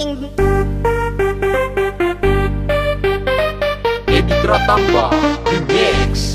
Edi Editra Tambah Remix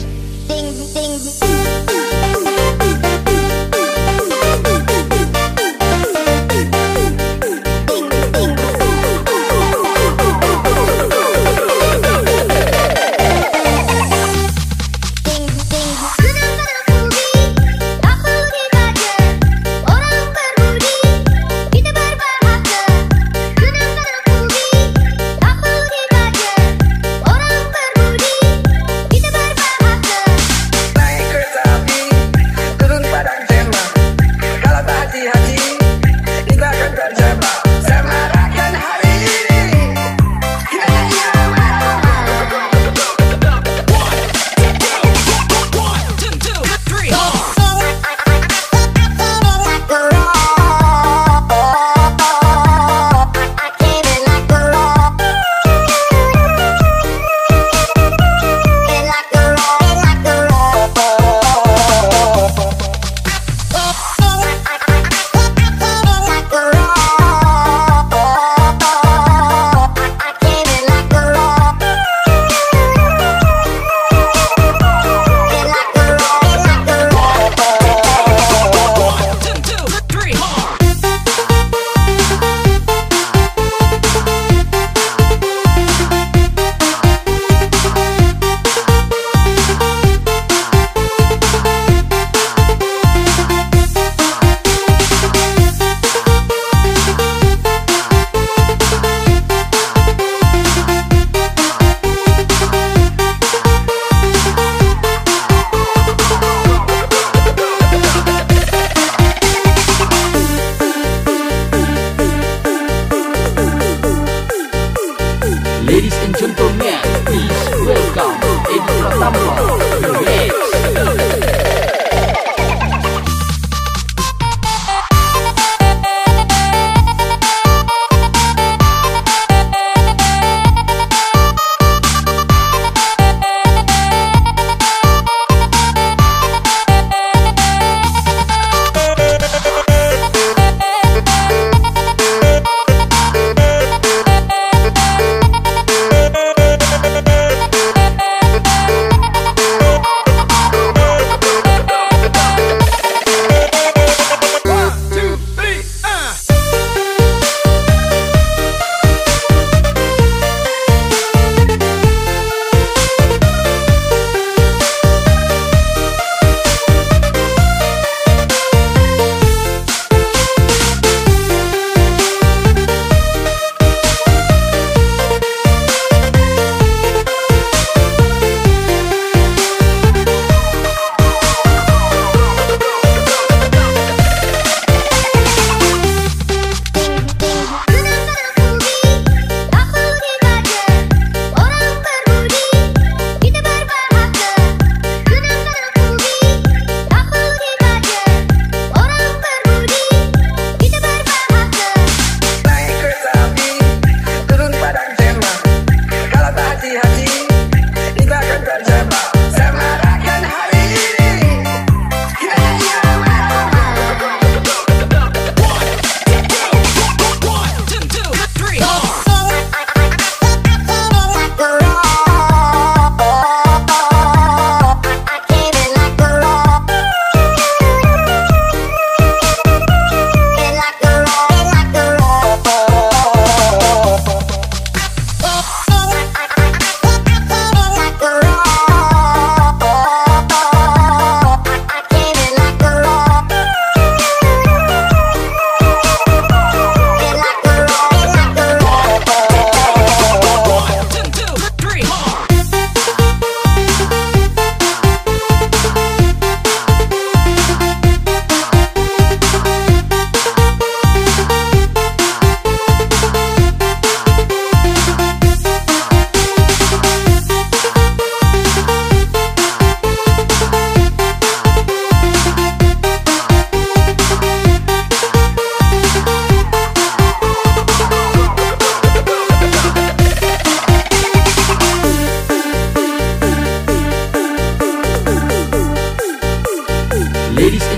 Ladies.